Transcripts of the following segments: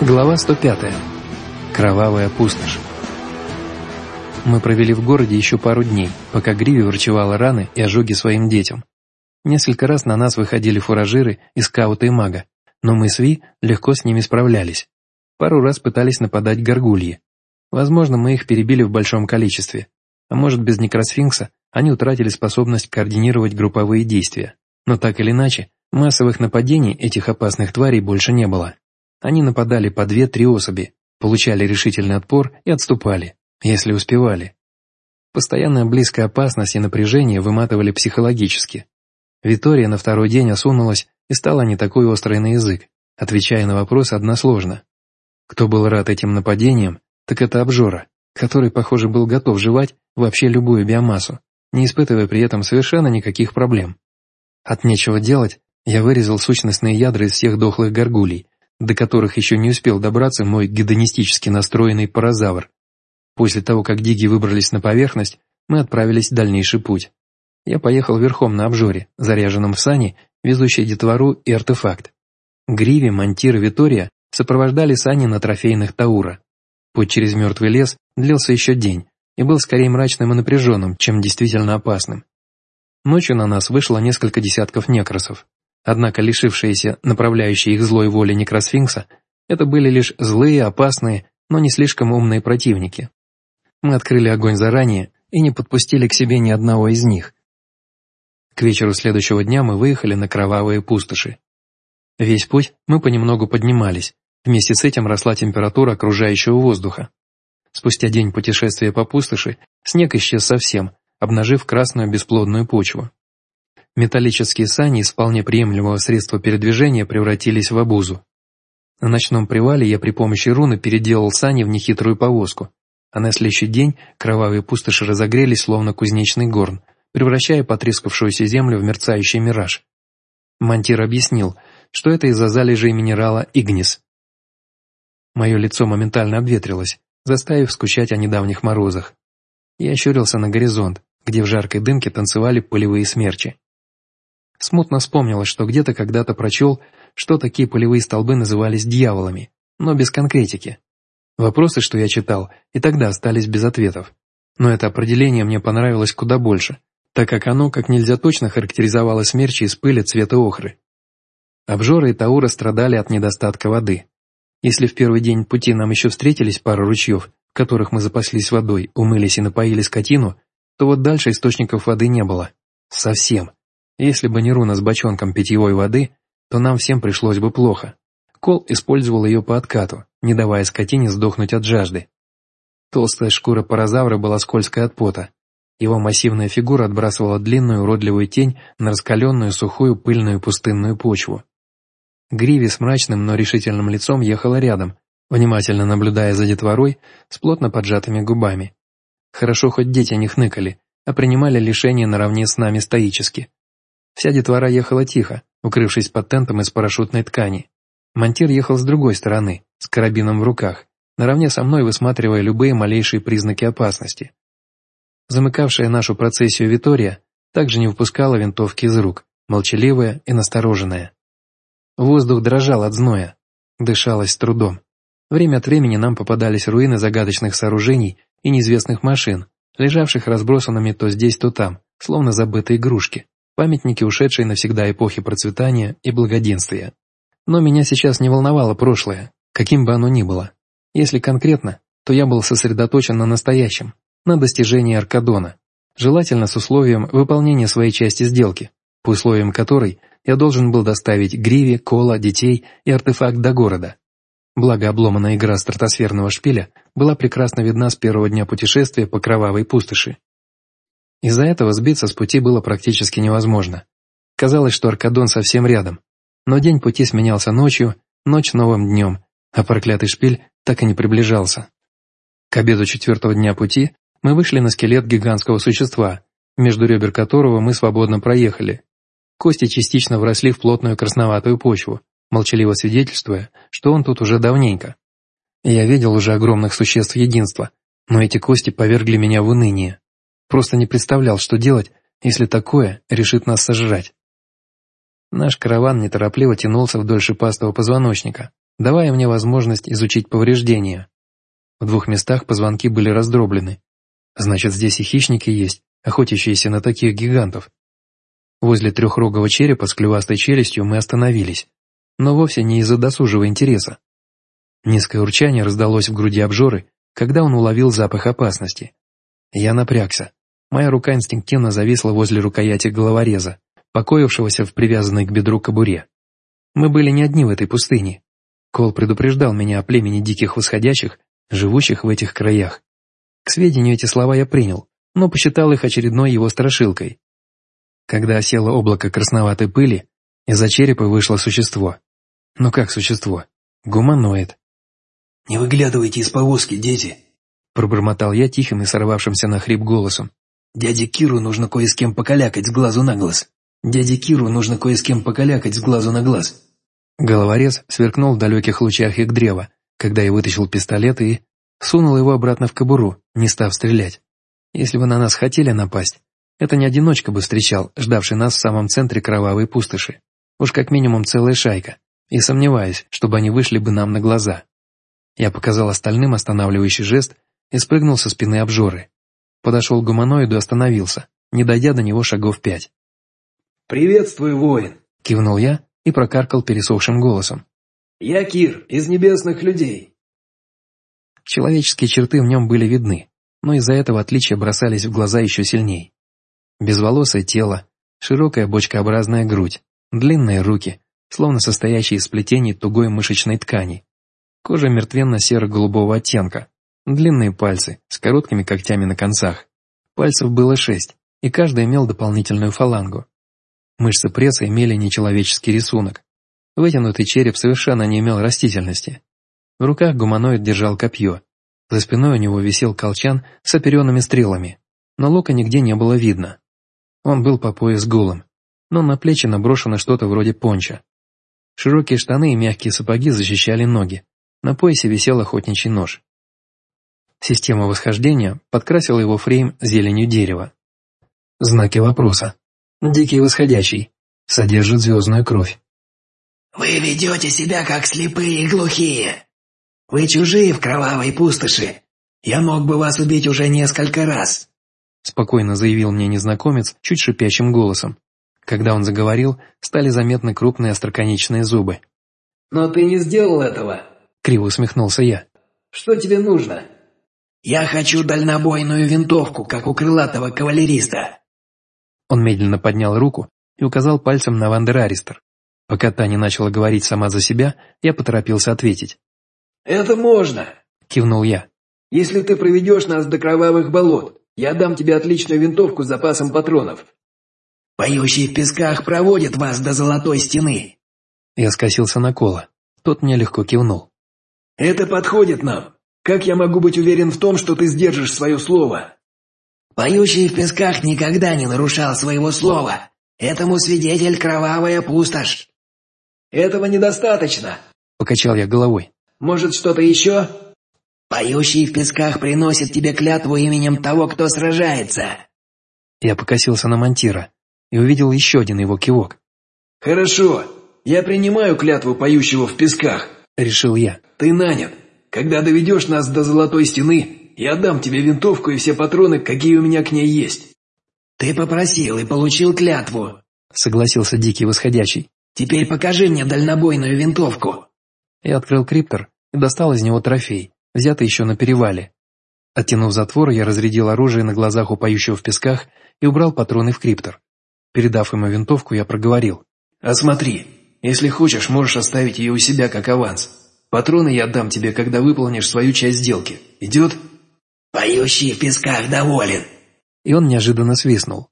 Глава 105. Кровавая пустошь. Мы провели в городе еще пару дней, пока Гриви врачевала раны и ожоги своим детям. Несколько раз на нас выходили фуражиры и скауты и мага, но мы с Ви легко с ними справлялись. Пару раз пытались нападать горгульи. Возможно, мы их перебили в большом количестве. А может, без некросфинкса они утратили способность координировать групповые действия. Но так или иначе, массовых нападений этих опасных тварей больше не было. Они нападали по две-три особи, получали решительный отпор и отступали, если успевали. Постоянная близкая опасность и напряжение выматывали психологически. Витория на второй день осунулась и стала не такой острой на язык, отвечая на вопрос односложно. Кто был рад этим нападениям, так это обжора, который, похоже, был готов жевать вообще любую биомассу, не испытывая при этом совершенно никаких проблем. От нечего делать, я вырезал сущностные ядра из всех дохлых горгулей до которых еще не успел добраться мой гедонистически настроенный паразавр. После того, как диги выбрались на поверхность, мы отправились в дальнейший путь. Я поехал верхом на обжоре, заряженном в сани, везущей детвору и артефакт. Гриви, Монтир и Витория сопровождали сани на трофейных Таура. Путь через мертвый лес длился еще день и был скорее мрачным и напряженным, чем действительно опасным. Ночью на нас вышло несколько десятков некросов. Однако лишившиеся направляющей их злой воли некросфинкса, это были лишь злые, опасные, но не слишком умные противники. Мы открыли огонь заранее и не подпустили к себе ни одного из них. К вечеру следующего дня мы выехали на кровавые пустоши. Весь путь мы понемногу поднимались, вместе с этим росла температура окружающего воздуха. Спустя день путешествия по пустоши снег исчез совсем, обнажив красную бесплодную почву. Металлические сани из вполне приемлемого средства передвижения превратились в обузу. На ночном привале я при помощи руны переделал сани в нехитрую повозку, а на следующий день кровавые пустоши разогрелись, словно кузнечный горн, превращая потрескавшуюся землю в мерцающий мираж. Монтир объяснил, что это из-за залежей минерала игнис. Мое лицо моментально обветрилось, заставив скучать о недавних морозах. Я ощурился на горизонт, где в жаркой дымке танцевали полевые смерчи. Смутно вспомнилось, что где-то когда-то прочел, что такие полевые столбы назывались дьяволами, но без конкретики. Вопросы, что я читал, и тогда остались без ответов. Но это определение мне понравилось куда больше, так как оно как нельзя точно характеризовало смерчи из пыли цвета охры. Обжоры и Таура страдали от недостатка воды. Если в первый день пути нам еще встретились пару ручьев, в которых мы запаслись водой, умылись и напоили скотину, то вот дальше источников воды не было. Совсем. Если бы не руна с бочонком питьевой воды, то нам всем пришлось бы плохо. Кол использовал ее по откату, не давая скотине сдохнуть от жажды. Толстая шкура паразавра была скользкой от пота. Его массивная фигура отбрасывала длинную уродливую тень на раскаленную сухую пыльную пустынную почву. Гриви с мрачным, но решительным лицом ехала рядом, внимательно наблюдая за детворой с плотно поджатыми губами. Хорошо хоть дети не хныкали, а принимали лишение наравне с нами стоически. Вся детвора ехала тихо, укрывшись под тентом из парашютной ткани. Монтир ехал с другой стороны, с карабином в руках, наравне со мной высматривая любые малейшие признаки опасности. Замыкавшая нашу процессию Витория также не выпускала винтовки из рук, молчаливая и настороженная. Воздух дрожал от зноя, дышалось с трудом. Время от времени нам попадались руины загадочных сооружений и неизвестных машин, лежавших разбросанными то здесь, то там, словно забытые игрушки памятники ушедшей навсегда эпохи процветания и благоденствия. Но меня сейчас не волновало прошлое, каким бы оно ни было. Если конкретно, то я был сосредоточен на настоящем, на достижении Аркадона, желательно с условием выполнения своей части сделки, по условиям которой я должен был доставить Гриви, Кола, детей и артефакт до города. Благо обломанная игра стратосферного шпиля была прекрасно видна с первого дня путешествия по кровавой пустоши. Из-за этого сбиться с пути было практически невозможно. Казалось, что Аркадон совсем рядом, но день пути сменялся ночью, ночь новым днем, а проклятый шпиль так и не приближался. К обеду четвертого дня пути мы вышли на скелет гигантского существа, между ребер которого мы свободно проехали. Кости частично вросли в плотную красноватую почву, молчаливо свидетельствуя, что он тут уже давненько. Я видел уже огромных существ единства, но эти кости повергли меня в уныние. Просто не представлял, что делать, если такое решит нас сожрать. Наш караван неторопливо тянулся вдоль шипастого позвоночника, давая мне возможность изучить повреждения. В двух местах позвонки были раздроблены. Значит, здесь и хищники есть, охотящиеся на таких гигантов. Возле трехрогого черепа с клювастой челюстью мы остановились, но вовсе не из-за досужего интереса. Низкое урчание раздалось в груди обжоры, когда он уловил запах опасности. Я напрягся. Моя рука инстинктивно зависла возле рукояти головореза, покоившегося в привязанной к бедру кобуре. Мы были не одни в этой пустыне. Кол предупреждал меня о племени диких восходящих, живущих в этих краях. К сведению эти слова я принял, но посчитал их очередной его страшилкой. Когда осело облако красноватой пыли, из-за черепа вышло существо. Ну как существо? Гуманоид. «Не выглядывайте из повозки, дети!» Пробормотал я тихим и сорвавшимся на хрип голосом. «Дяде Киру нужно кое с кем покалякать с глазу на глаз. Дяде Киру нужно кое с кем покалякать с глазу на глаз». Головорез сверкнул в далеких лучах их древа, когда я вытащил пистолет и сунул его обратно в кобуру, не став стрелять. Если бы на нас хотели напасть, это не одиночка бы встречал, ждавший нас в самом центре кровавой пустоши. Уж как минимум целая шайка, и сомневаюсь, чтобы они вышли бы нам на глаза. Я показал остальным останавливающий жест и спрыгнул со спины обжоры. Подошел к гуманоиду и остановился, не дойдя до него шагов пять. «Приветствую, воин!» — кивнул я и прокаркал пересохшим голосом. «Я Кир, из небесных людей!» Человеческие черты в нем были видны, но из-за этого отличия бросались в глаза еще сильней. Безволосое тело, широкая бочкообразная грудь, длинные руки, словно состоящие из сплетений тугой мышечной ткани, Кожа мертвенно-серо-голубого оттенка, длинные пальцы с короткими когтями на концах. Пальцев было шесть, и каждый имел дополнительную фалангу. Мышцы пресса имели нечеловеческий рисунок. Вытянутый череп совершенно не имел растительности. В руках гуманоид держал копье. За спиной у него висел колчан с оперенными стрелами, но лука нигде не было видно. Он был по пояс голым, но на плечи наброшено что-то вроде понча. Широкие штаны и мягкие сапоги защищали ноги, на поясе висел охотничий нож. Система восхождения подкрасила его фрейм зеленью дерева. Знаки вопроса. Дикий восходящий. Содержит звездную кровь. «Вы ведете себя как слепые и глухие. Вы чужие в кровавой пустоши. Я мог бы вас убить уже несколько раз», спокойно заявил мне незнакомец чуть шипящим голосом. Когда он заговорил, стали заметны крупные остроконечные зубы. «Но ты не сделал этого. Криво усмехнулся я. «Что тебе нужно?» «Я хочу дальнобойную винтовку, как у крылатого кавалериста». Он медленно поднял руку и указал пальцем на Вандер Аристер. Пока та начала говорить сама за себя, я поторопился ответить. «Это можно», — кивнул я. «Если ты проведешь нас до кровавых болот, я дам тебе отличную винтовку с запасом патронов». «Поющий в песках проводит вас до золотой стены». Я скосился на Кола. Тот мне легко кивнул. «Это подходит нам. Как я могу быть уверен в том, что ты сдержишь свое слово?» «Поющий в песках никогда не нарушал своего слова. Этому свидетель кровавая пустошь». «Этого недостаточно», — покачал я головой. «Может, что-то еще?» «Поющий в песках приносит тебе клятву именем того, кто сражается». Я покосился на Монтира и увидел еще один его кивок. «Хорошо, я принимаю клятву поющего в песках», — решил я. «Ты нанят. Когда доведешь нас до золотой стены, я дам тебе винтовку и все патроны, какие у меня к ней есть». «Ты попросил и получил клятву», — согласился Дикий Восходящий. «Теперь покажи мне дальнобойную винтовку». Я открыл криптор и достал из него трофей, взятый еще на перевале. Оттянув затвор, я разрядил оружие на глазах у поющего в песках и убрал патроны в криптор. Передав ему винтовку, я проговорил. «Осмотри, если хочешь, можешь оставить ее у себя как аванс. Патроны я отдам тебе, когда выполнишь свою часть сделки. Идет?» «Поющий в песках доволен». И он неожиданно свистнул.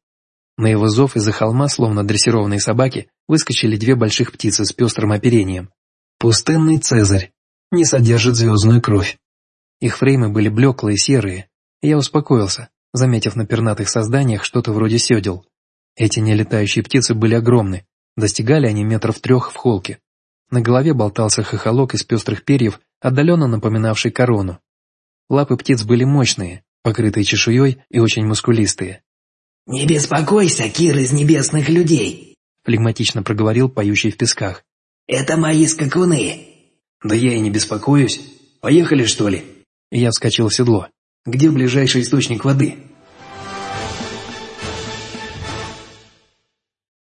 На его зов из-за холма, словно дрессированные собаки, выскочили две больших птицы с пестрым оперением. Пустынный Цезарь. Не содержит звездную кровь. Их фреймы были блеклые, серые, я успокоился, заметив на пернатых созданиях что-то вроде седел. Эти нелетающие птицы были огромны, Достигали они метров трех в холке. На голове болтался хохолок из пестрых перьев, отдаленно напоминавший корону. Лапы птиц были мощные, покрытые чешуей и очень мускулистые. «Не беспокойся, Кир из небесных людей», — флегматично проговорил поющий в песках. «Это мои скакуны. Да я и не беспокоюсь. Поехали, что ли? Я вскочил в седло. Где ближайший источник воды?